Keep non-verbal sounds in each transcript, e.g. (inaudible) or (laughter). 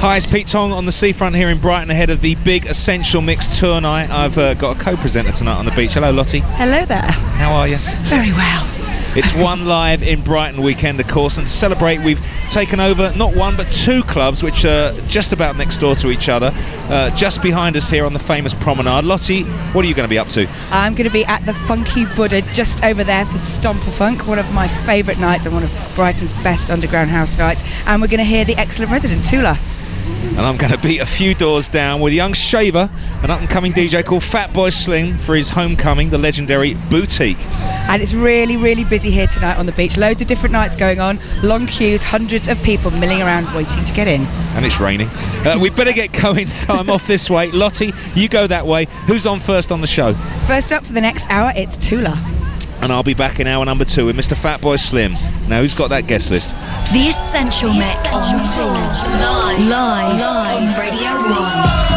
Hi, it's Pete Tong on the seafront here in Brighton ahead of the big Essential Mix tour night. I've uh, got a co-presenter tonight on the beach. Hello, Lottie. Hello there. How are you? Very well. It's one live in Brighton weekend, of course, and to celebrate, we've taken over not one but two clubs, which are just about next door to each other, uh, just behind us here on the famous promenade. Lottie, what are you going to be up to? I'm going to be at the Funky Buddha just over there for Stomper Funk, one of my favourite nights and one of Brighton's best underground house nights. And we're going to hear the excellent resident Tula. And I'm going to beat a few doors down with young Shaver, an up and coming DJ called Fatboy Slim, for his homecoming, the legendary Boutique. And it's really, really busy here tonight on the beach. Loads of different nights going on, long queues, hundreds of people milling around waiting to get in. And it's raining. Uh, we better get going, (laughs) so I'm off this way. Lottie, you go that way. Who's on first on the show? First up for the next hour, it's Tula. And I'll be back in hour number two with Mr. Fatboy Slim. Now, who's got that guest list? The Essential Mix. Live. Live. Live. On Radio 1.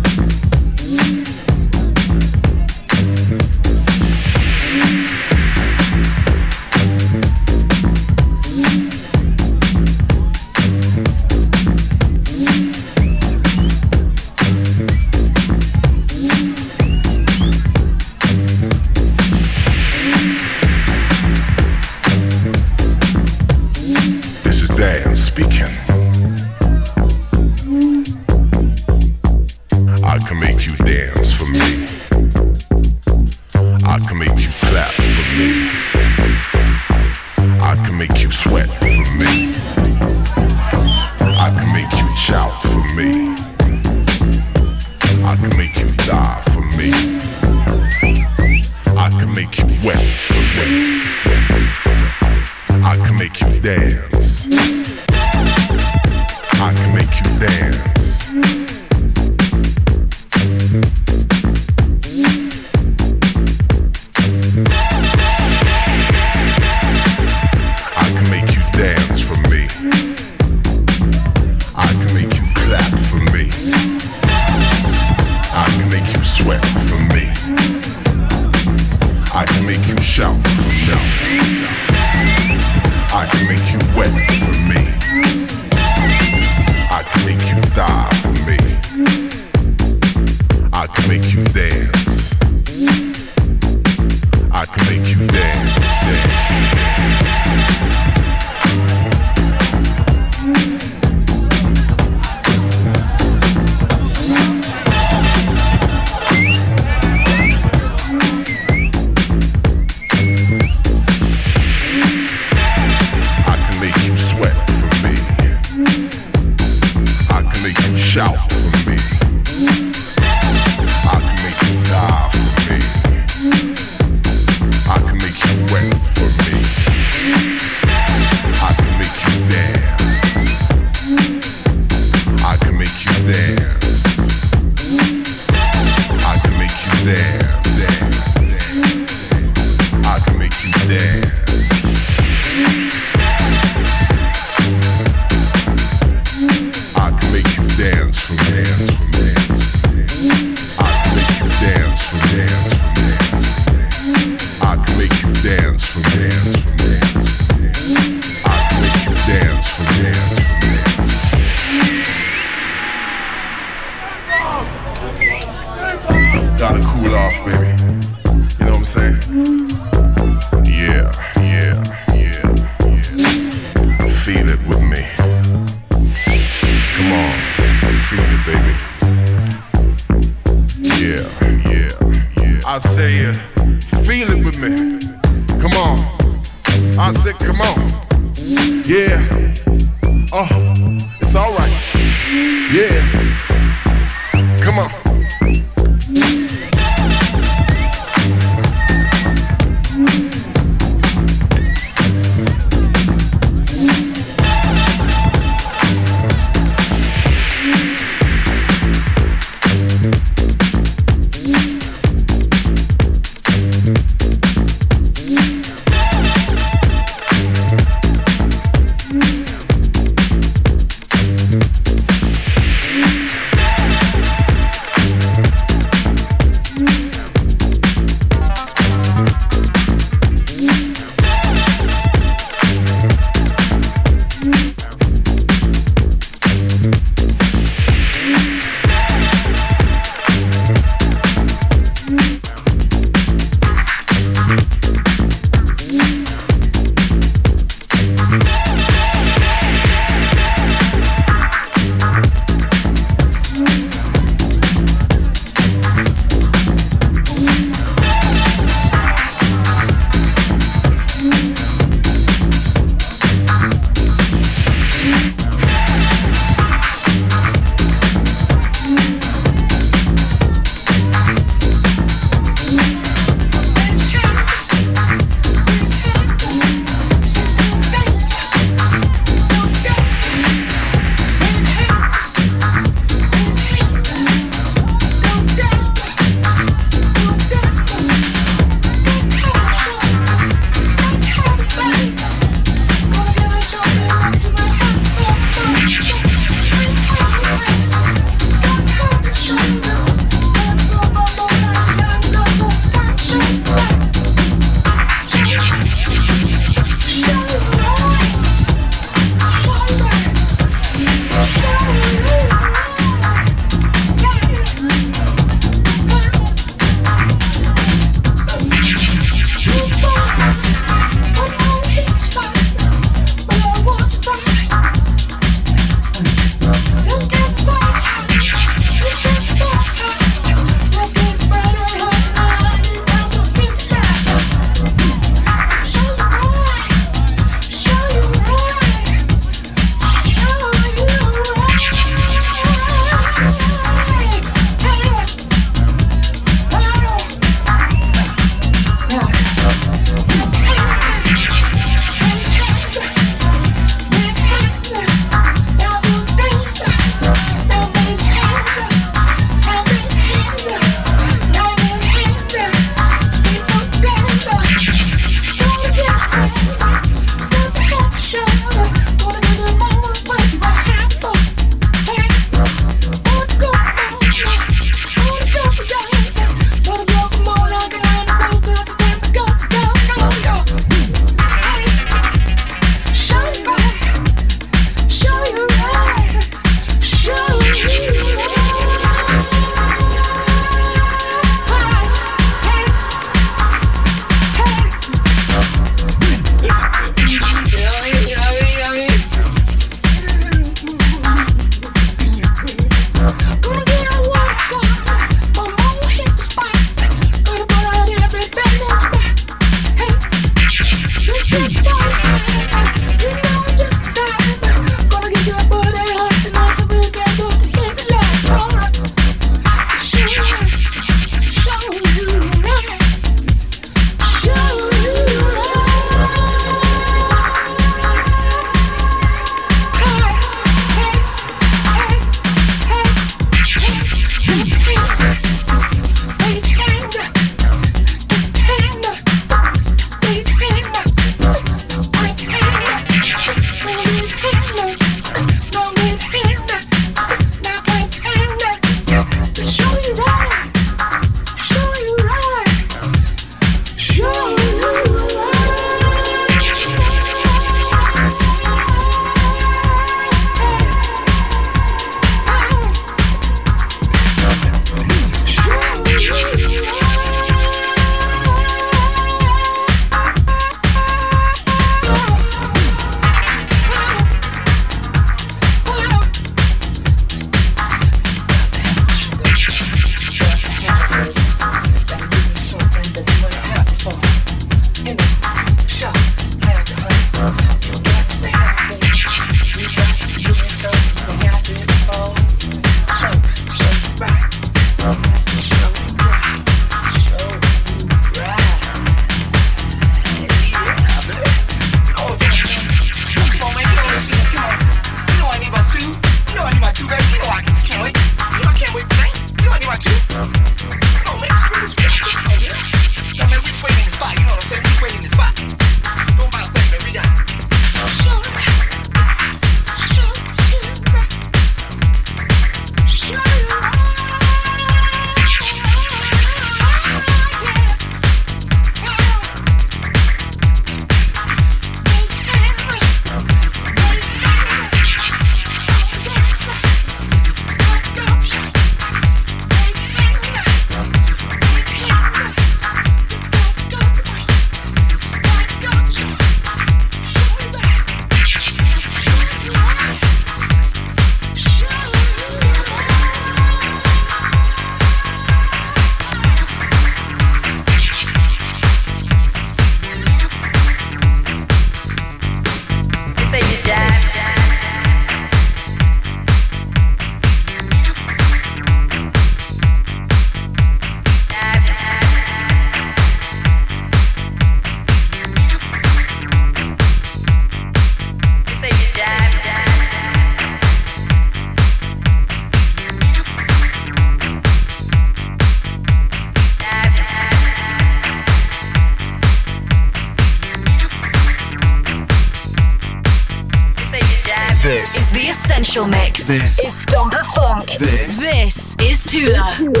This is Stomper Funk. This. This is Tula.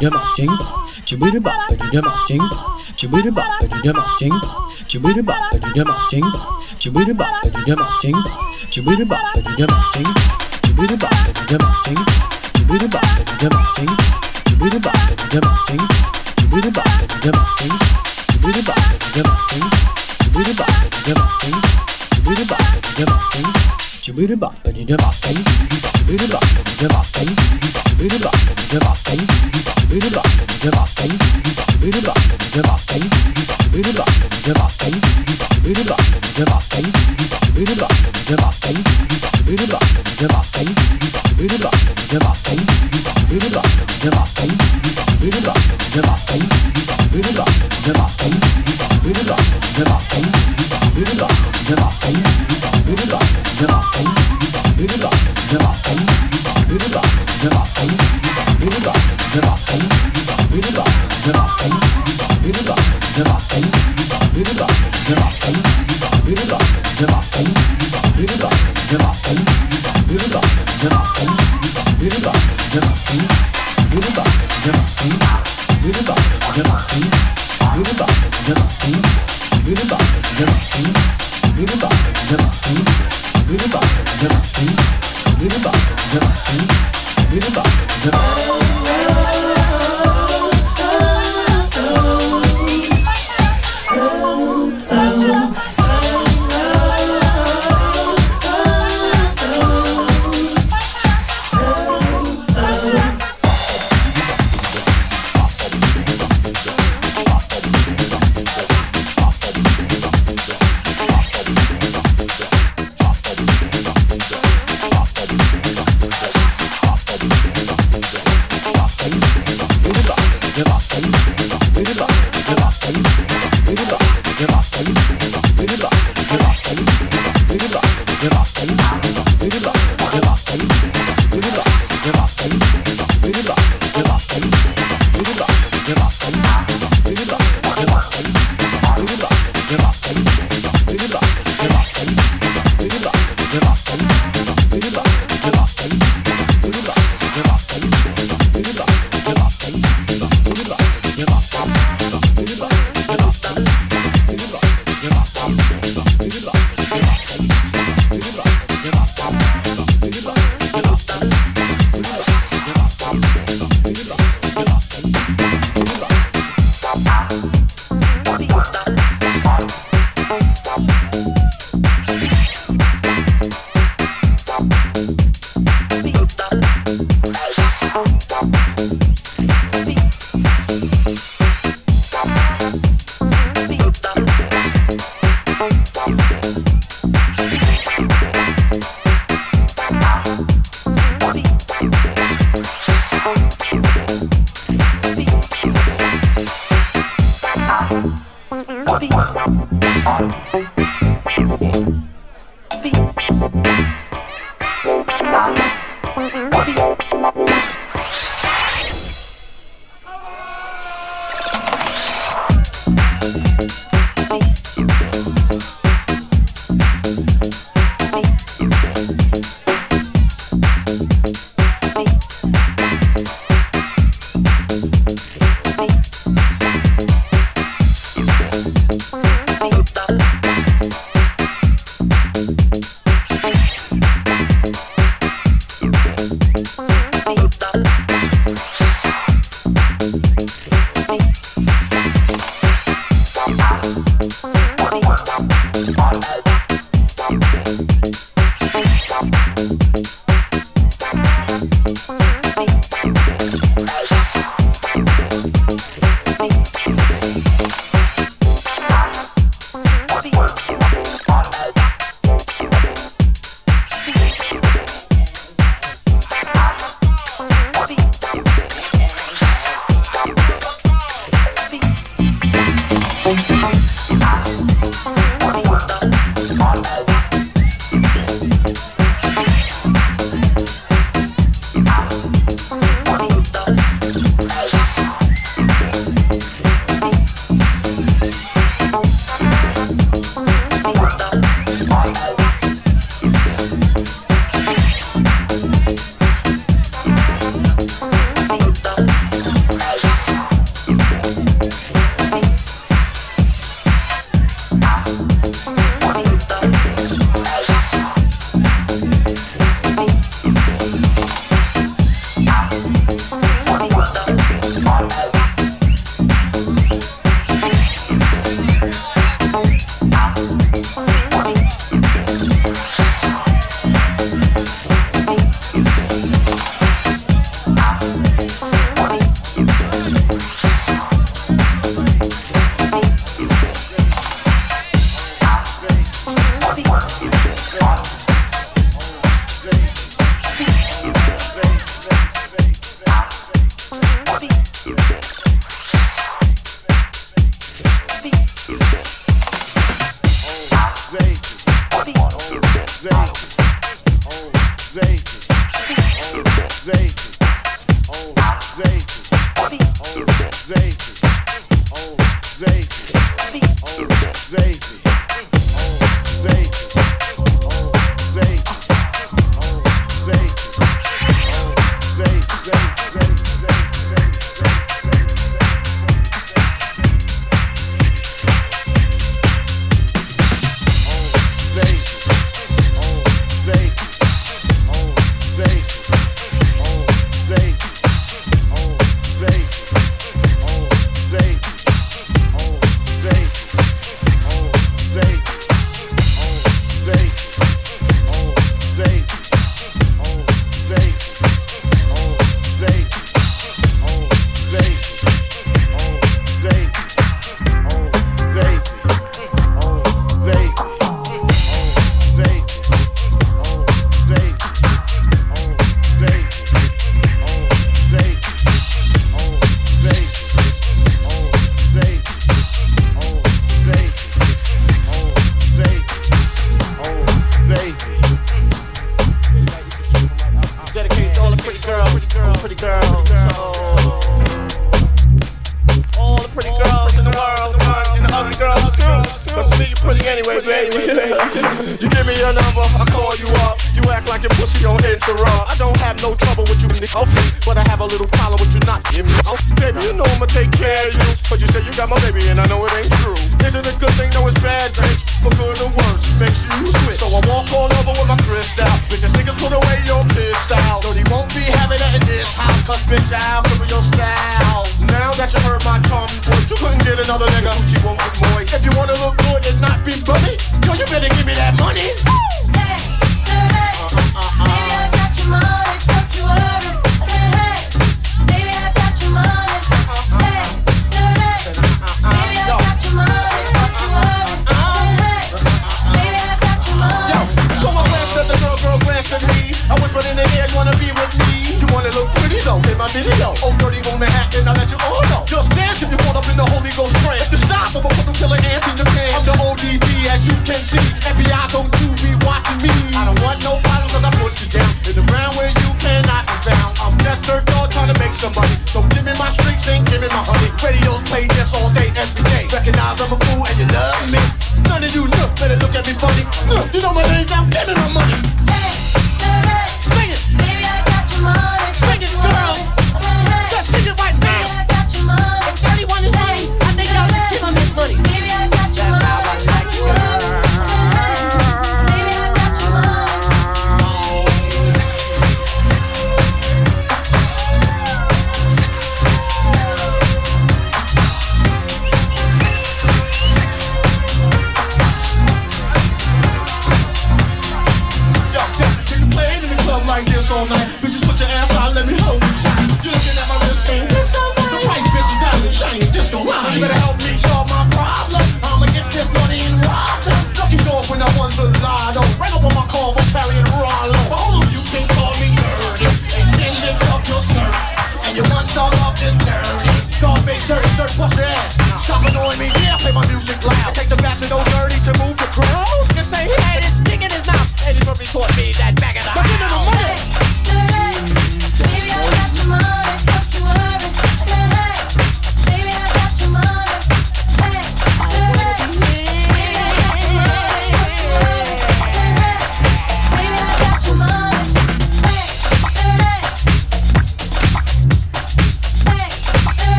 demashing bop, chibida bop, but you demashing bop, chibida bop, but you demashing bop, chibida bop, but you demashing bop, chibida bop, but you demashing bop, chibida bop, but you demashing bop. 天呐好久没的新了没更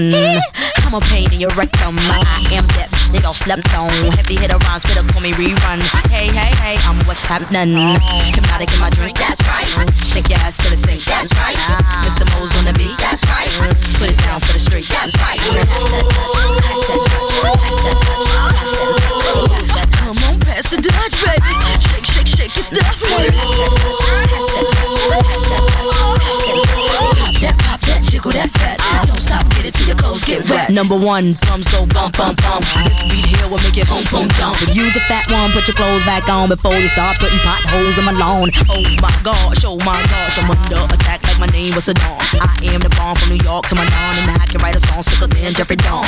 Jackson. I'm a pain in your rectum. I am that bitch they all slept on. Heavy hitter rhymes, better call me rerun. Hey, hey, hey, I'm what's happening. Number one, bum so bump, bump, bump. This beat here will make it boom, boom, jump. If you's a fat one, put your clothes back on before you start putting potholes in my lawn. Oh my gosh, oh my gosh, I'm under attack like my name was Saddam. I am the bomb from New York to my dawn, and I can write a song sicker than Jeffrey Dawn.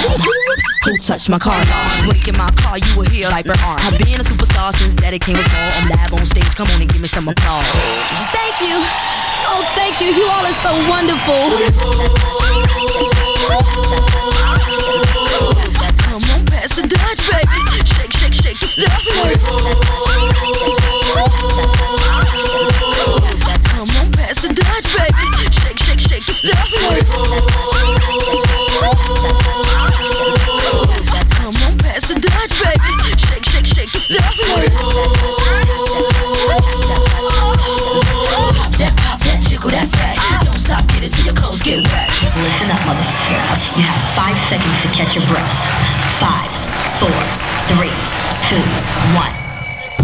Who touched my car alarm? Breaking my car, you will hear like arm. I've been a superstar since Daddy Kane was born. I'm live on stage, come on and give me some applause. Thank you. Oh, thank you. You all are so wonderful. Come on, pass the Dutch, baby. Shake, shake, shake your stuff. Come on, pass the Dutch, baby. Shake You have five seconds to catch your breath. Five, four, three, two, one.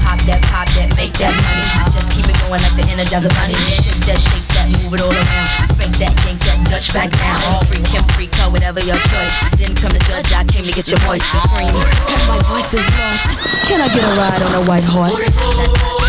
Pop that, pop that, make that money. Just keep it going like the Energizer Bunny. Shake that, shake that, move it all around. Spank that, yank that, Dutch back down. Freak him, freak her, whatever your choice. Didn't come to judge, I came to get your voice. To scream, my voice is lost. Can I get a ride on a white horse?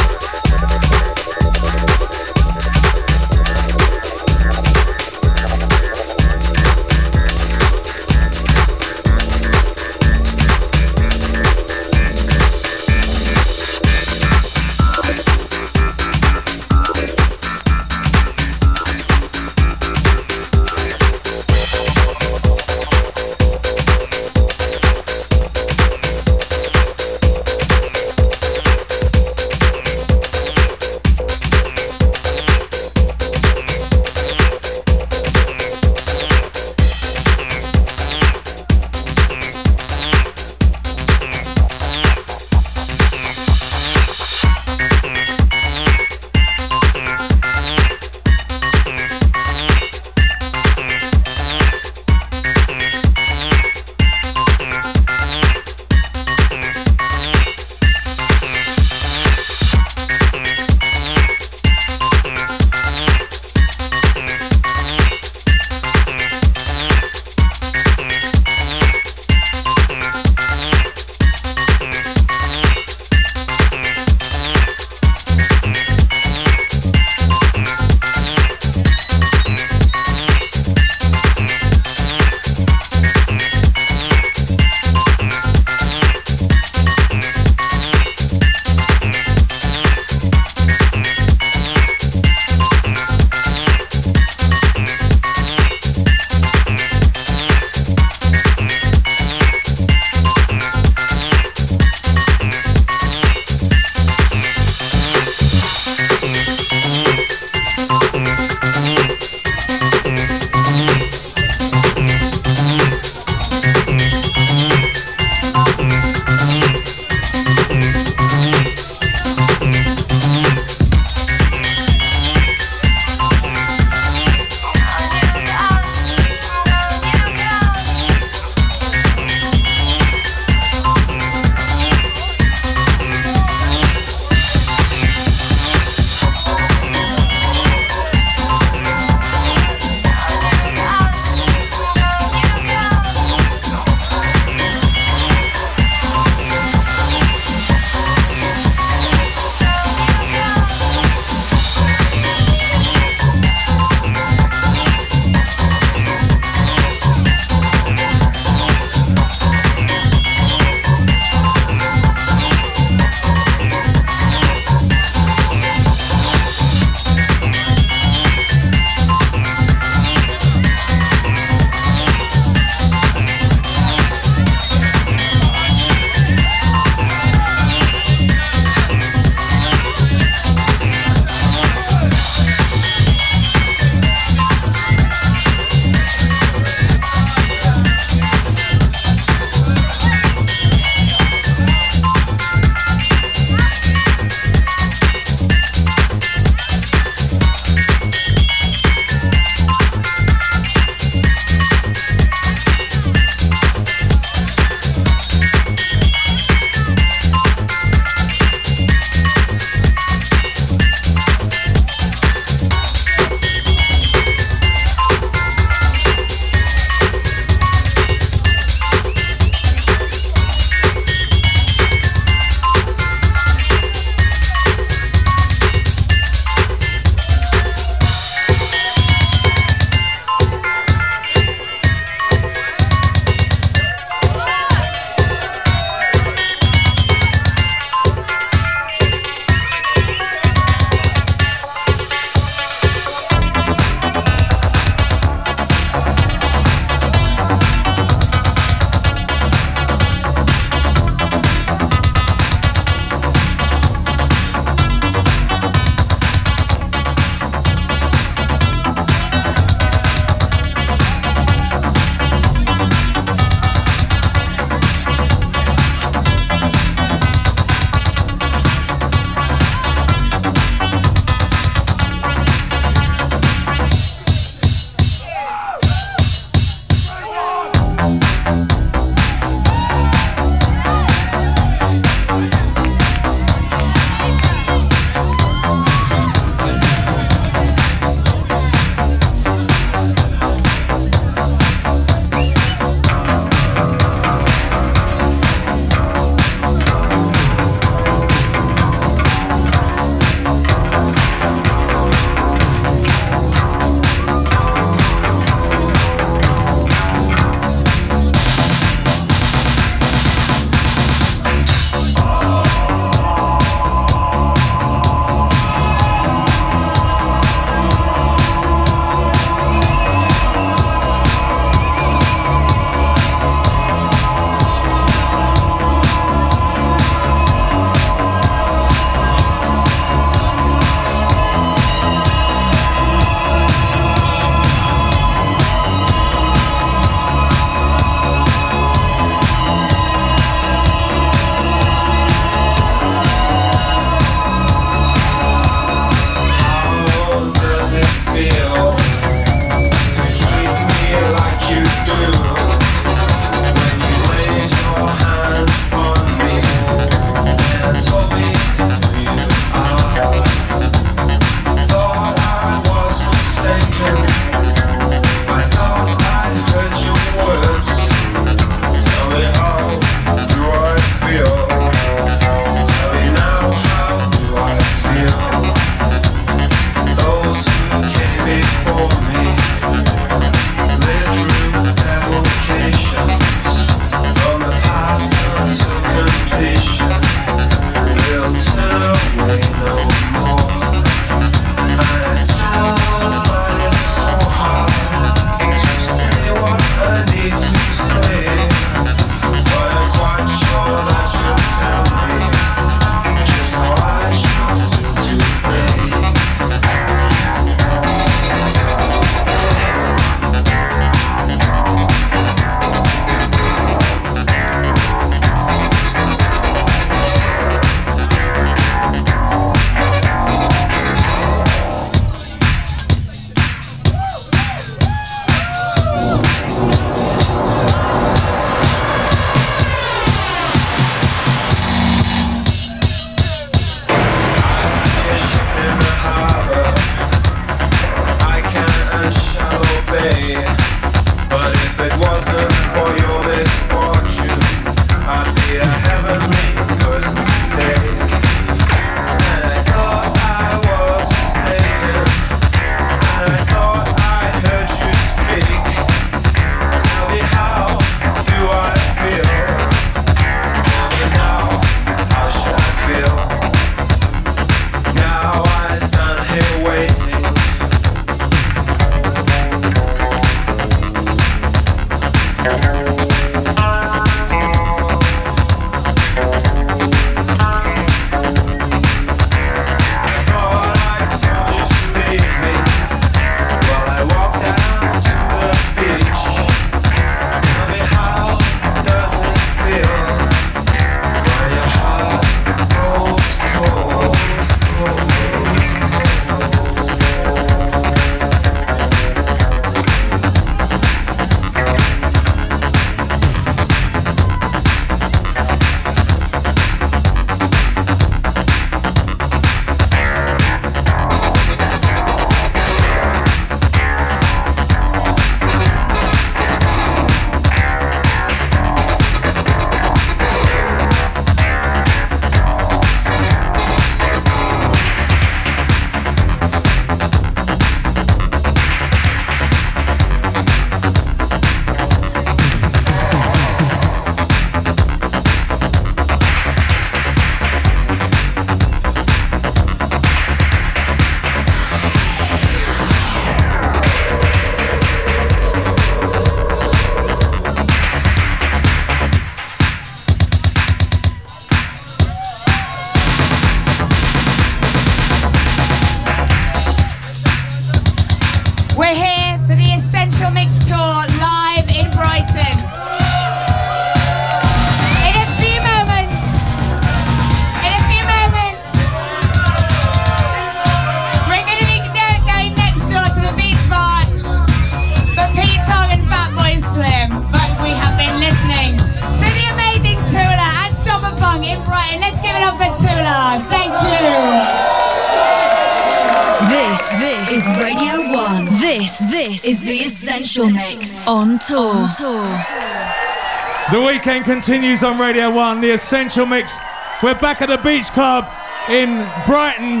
Weekend continues on Radio 1, the Essential Mix. We're back at the Beach Club in Brighton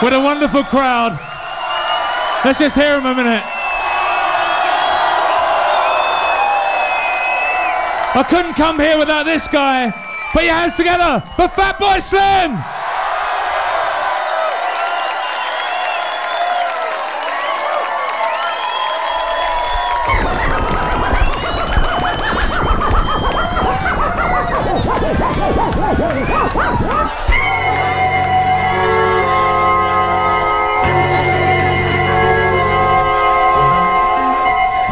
with a wonderful crowd. Let's just hear them a minute. I couldn't come here without this guy. Put your hands together for Fatboy Slim!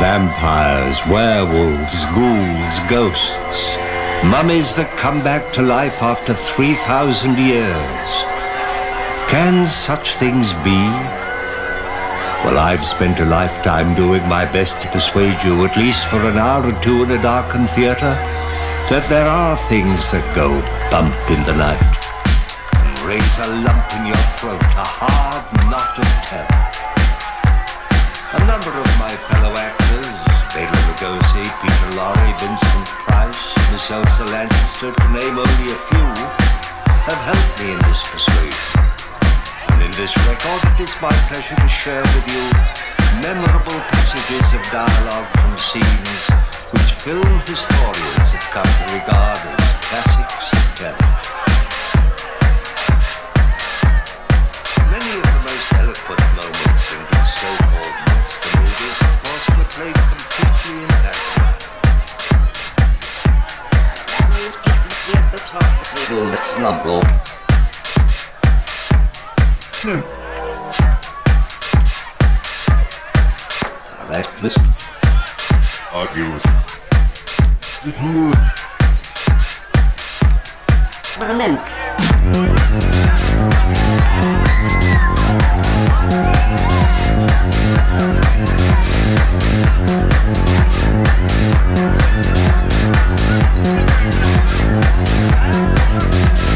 Vampires, werewolves, ghouls, ghosts. Mummies that come back to life after 3,000 years. Can such things be? Well, I've spent a lifetime doing my best to persuade you, at least for an hour or two in a darkened theatre, that there are things that go bump in the night and raise a lump in your throat, a hard knot of terror. A number of my fellow actors, Lugosi, Peter Lorre, Vincent Price, Miss Elsa Lanchester, to name only a few, have helped me in this persuasion. And in this record, it is my pleasure to share with you memorable passages of dialogue from scenes which film historians have come to regard as classics of terror. snabbel. Nu. Daar lijkt het. Akkoord. Dit Thank you.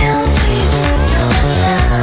Help me, no love.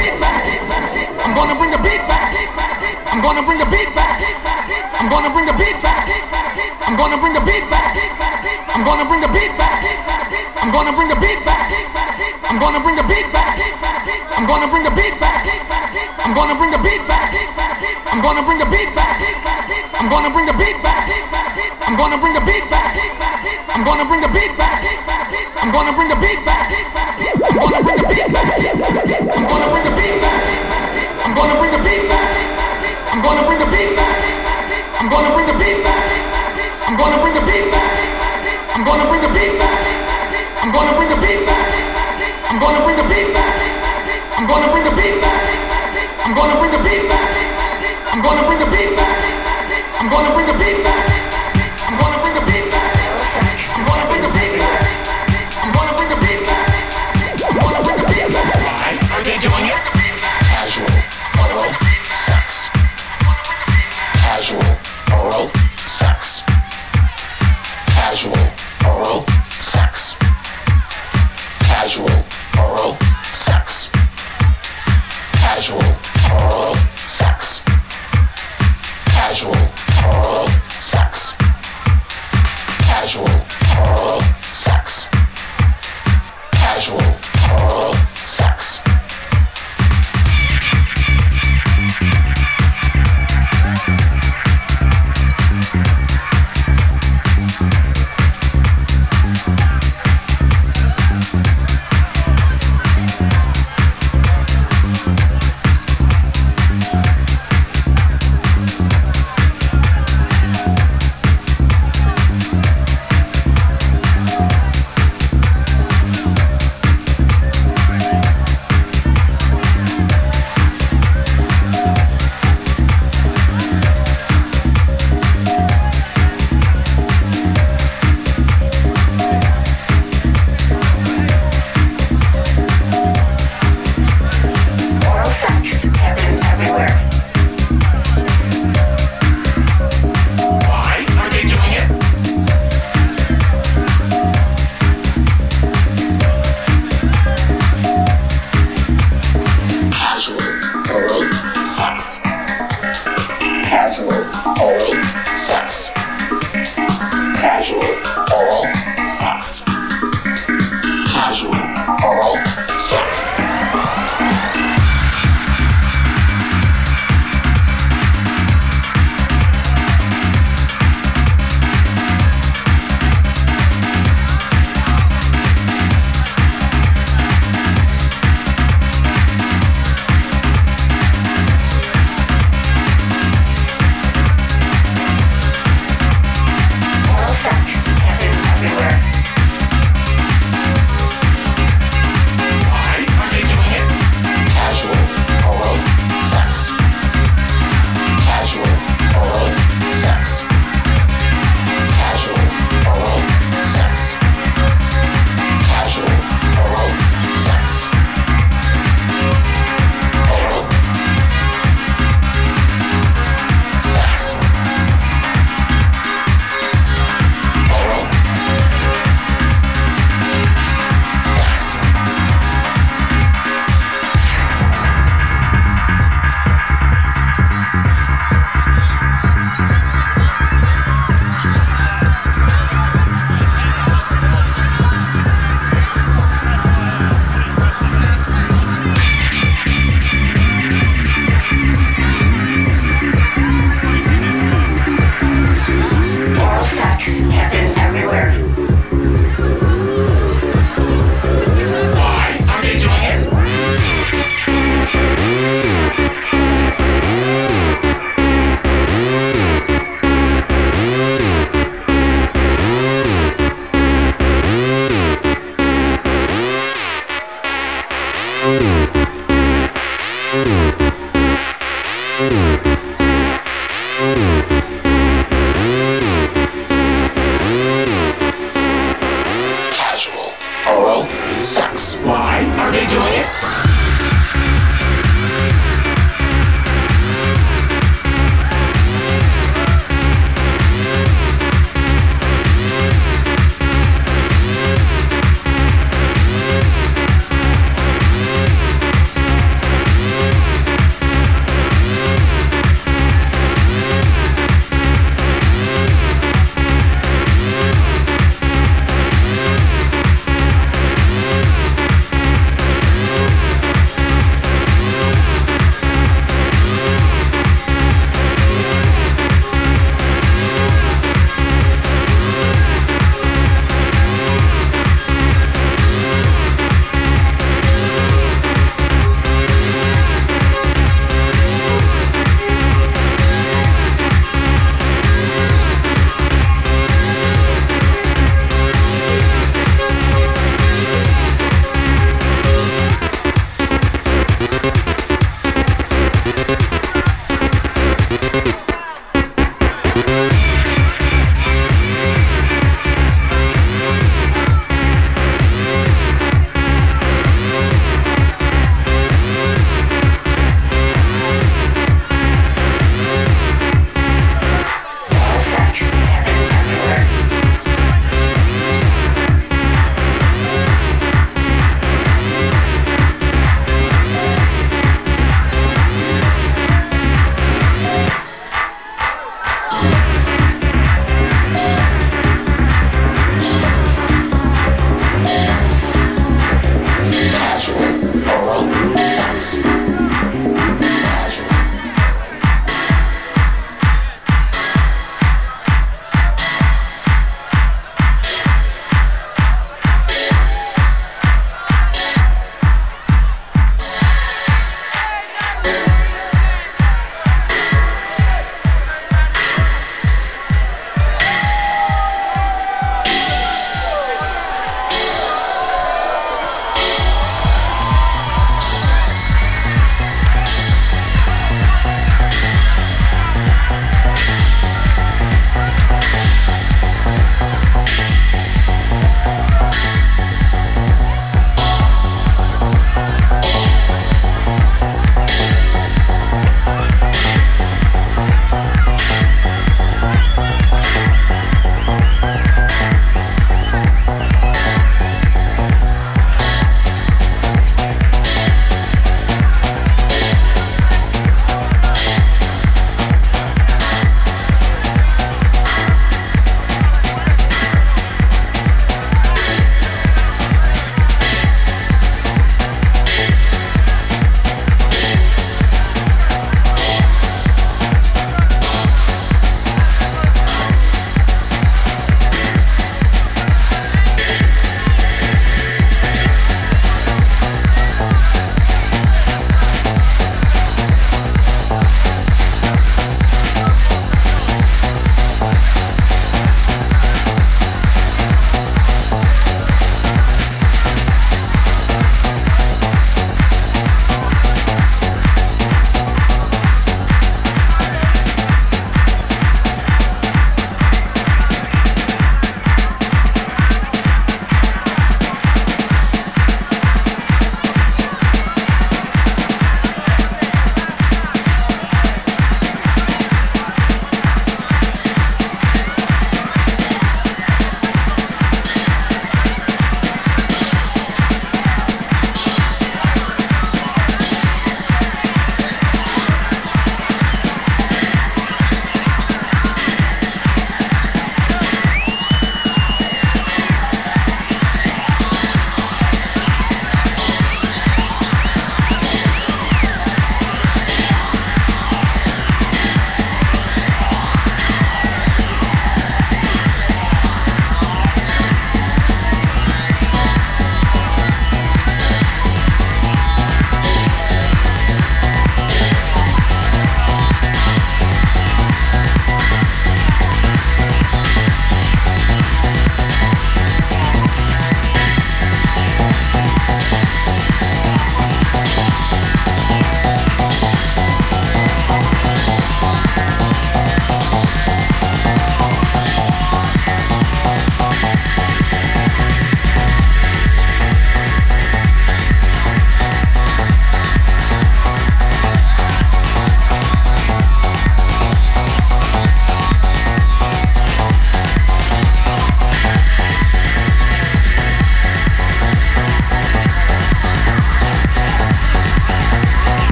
Beat back. I'm gonna bring the beat back. I'm gonna bring the beat back. I'm gonna bring the beat back. I'm gonna bring the beat back. I'm gonna bring the beat back. I'm gonna bring the beat back. I'm gonna bring the beat back. I'm gonna bring the beat back. I'm gonna bring the beat back. I'm gonna bring the beat back. I'm gonna bring the beat back. I'm gonna bring the beat back. I'm gonna bring the beat back. I'm gonna bring the beat back. I'm gonna bring the beat back. I'm gonna bring I'm gonna bring the beat back. I'm gonna bring the beat back. I'm gonna bring the beat back. I'm gonna bring the beat back. I'm gonna bring the beat back. I'm gonna bring the beat back. I'm gonna bring the beat back. I'm gonna bring the beat back. I'm gonna bring the beat back.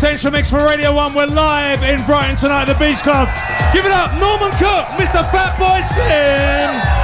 Essential Mix for Radio 1. We're live in Brighton tonight at the Beach Club. Give it up, Norman Cook, Mr. Fatboy Slim.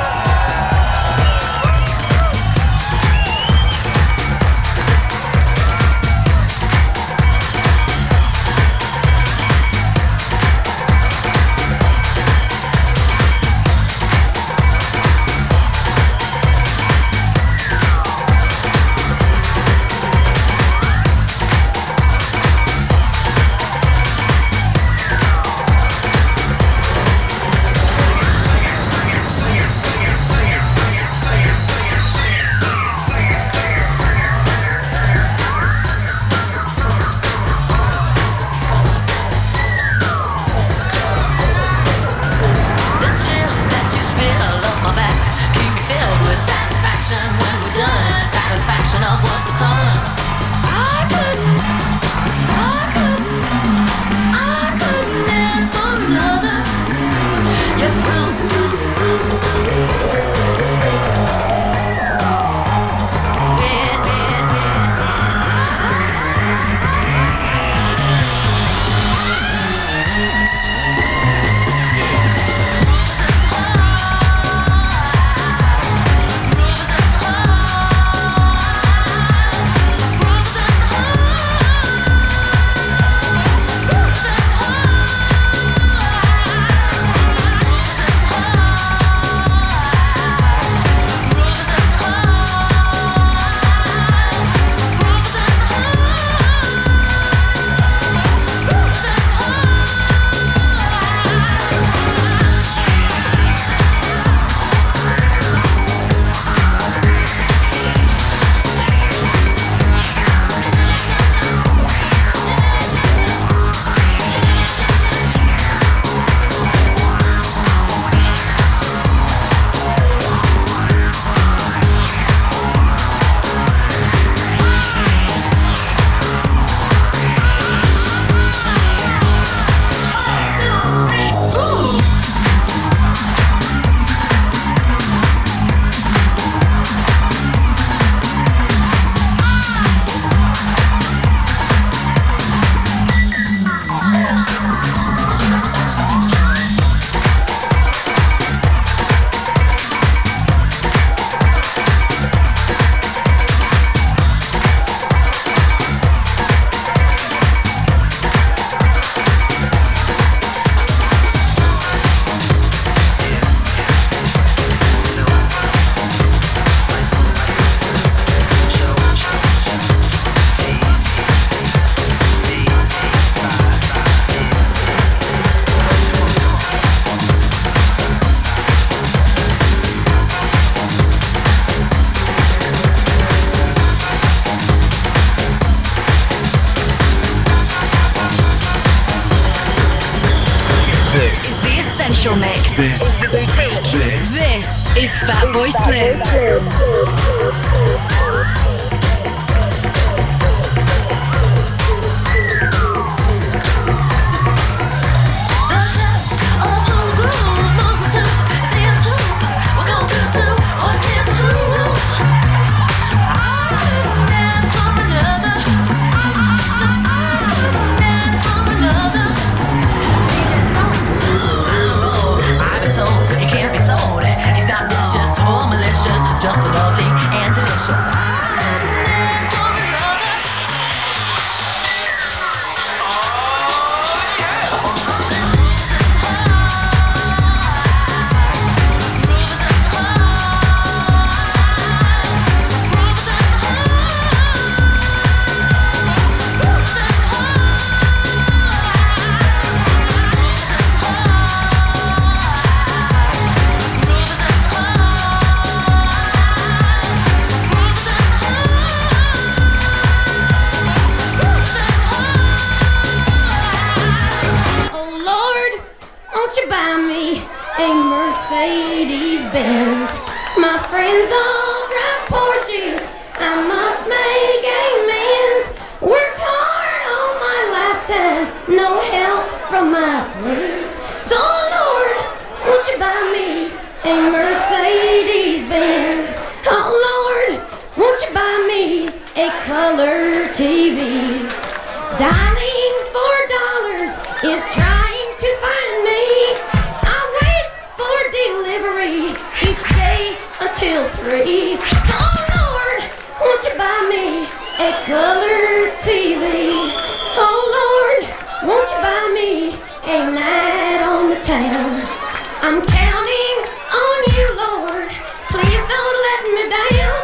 I'm counting on you, Lord. Please don't let me down.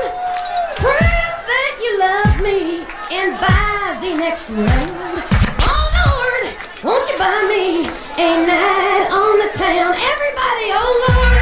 Prove that you love me and buy the next round. Oh, Lord, won't you buy me a night on the town? Everybody, oh, Lord.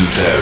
Suit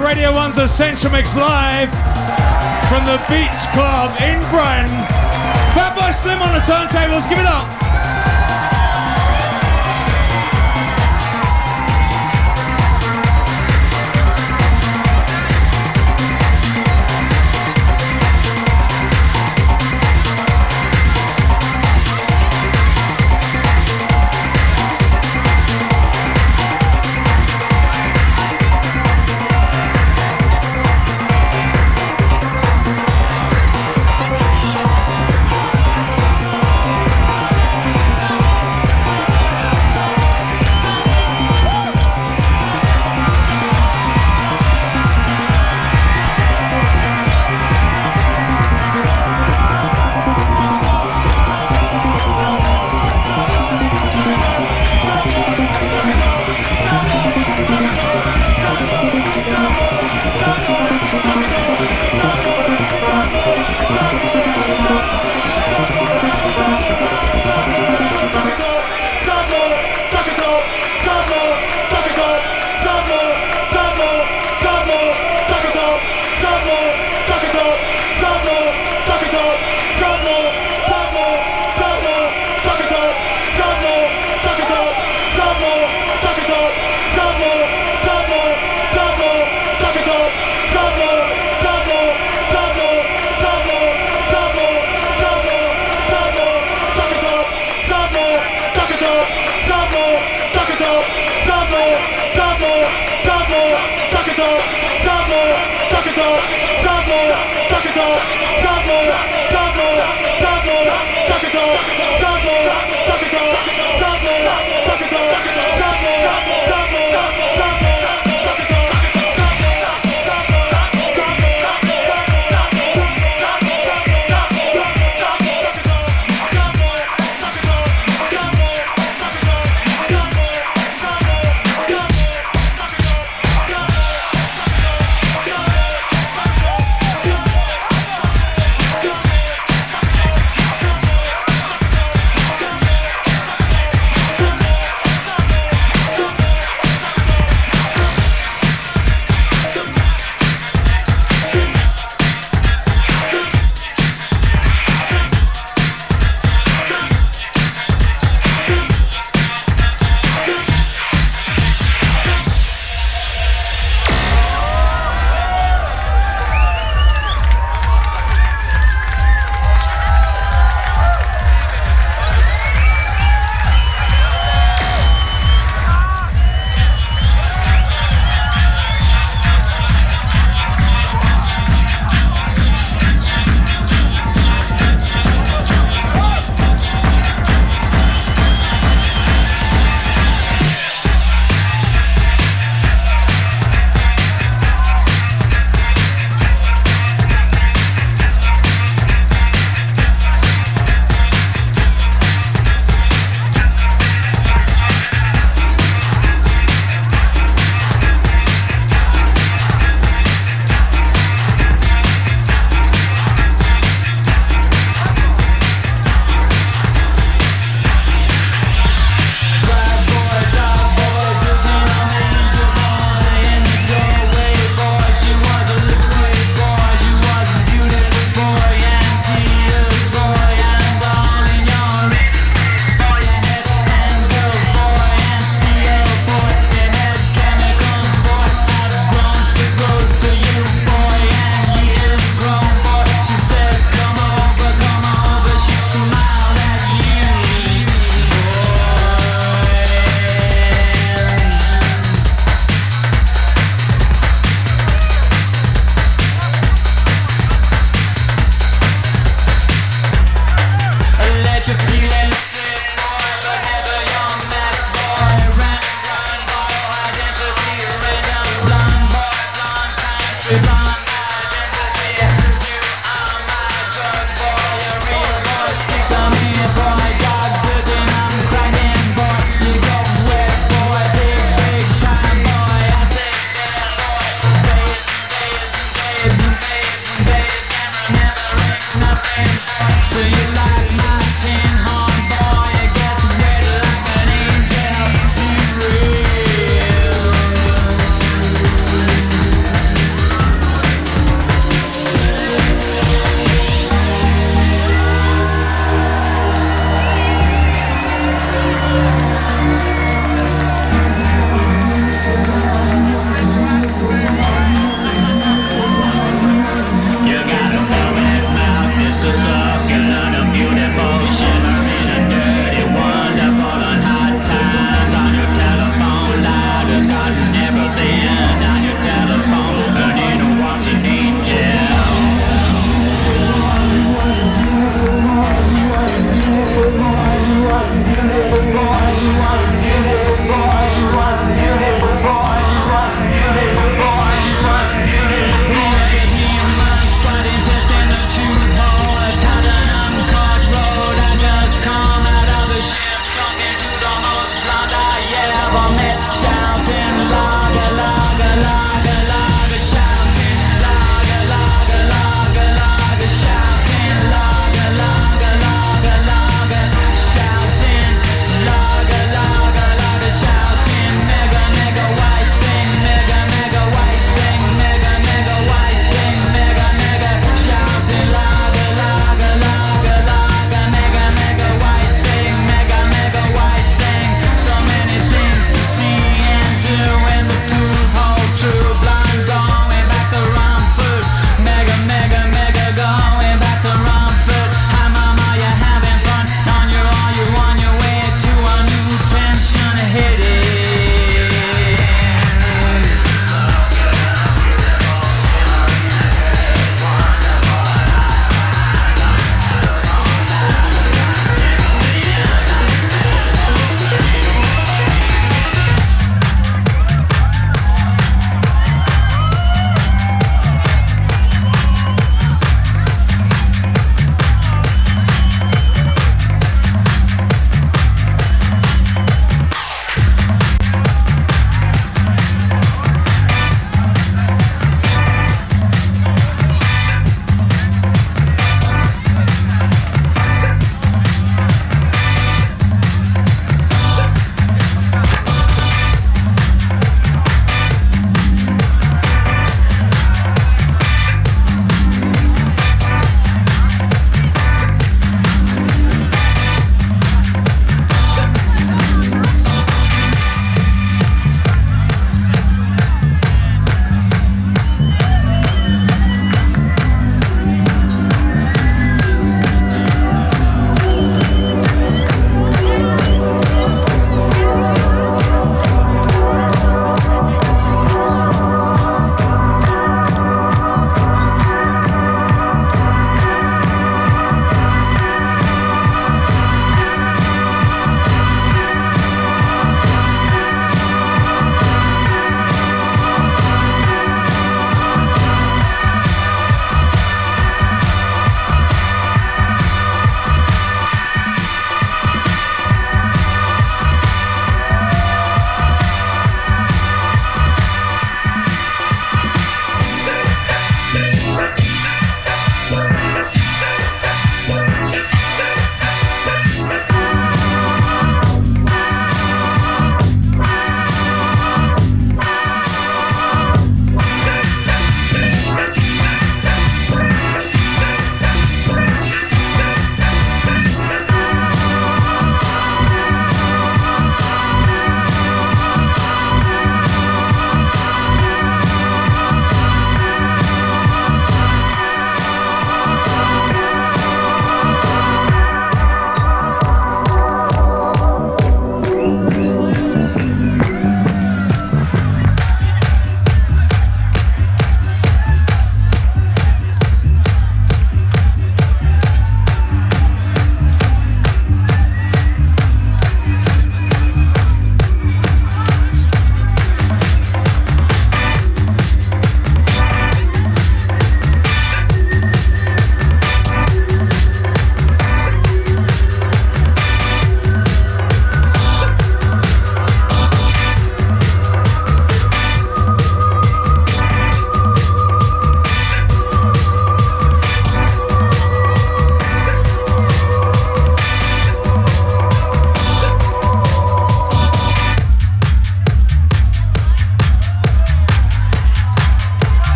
Radio 1's Essential Mix live from the Beach Club in Brighton. Fatboy Slim on the turntables, give it up.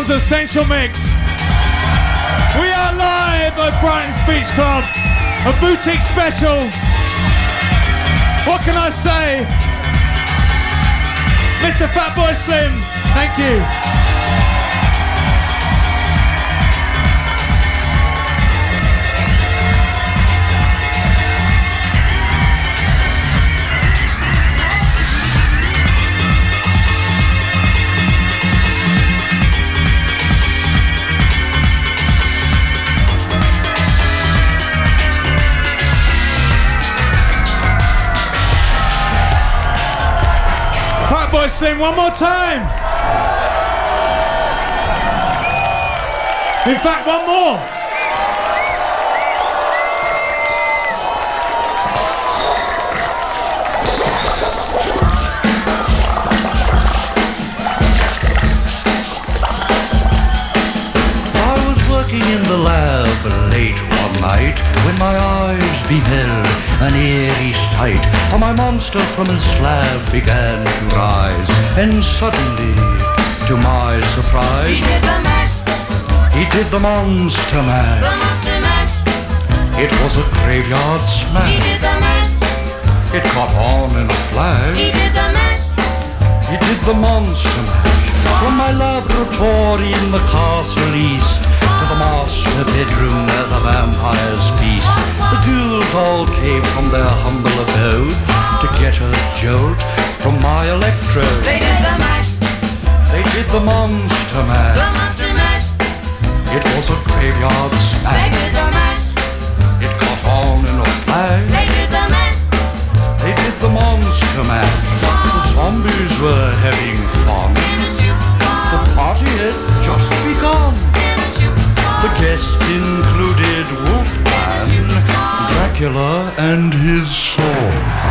1's Essential Mix. We are live at Brighton's Beach Club, a boutique special. What can I say? Mr. Fatboy Slim, thank you. One more time. In fact, one more. Night when my eyes beheld an eerie sight. For my monster from his slab began to rise, and suddenly, to my surprise, He did the mash, he did the monster mash. the monster mash. It was a graveyard He smash. did the mash, It caught on in a flash. he did the mash. He did the monster mash From my laboratory in the castle east To the bedroom where the vampires feast. The ghouls all came from their humble abode To get a jolt from my electrode. They did the mash, They did the monster mash. the monster mash. It was a graveyard smash. They did the mash, It caught on in a flash. They did the mash. They did the monster mash. The zombies were having fun. The party had just begun. in the shoe The guests included Wolfman, Dracula, and his sword.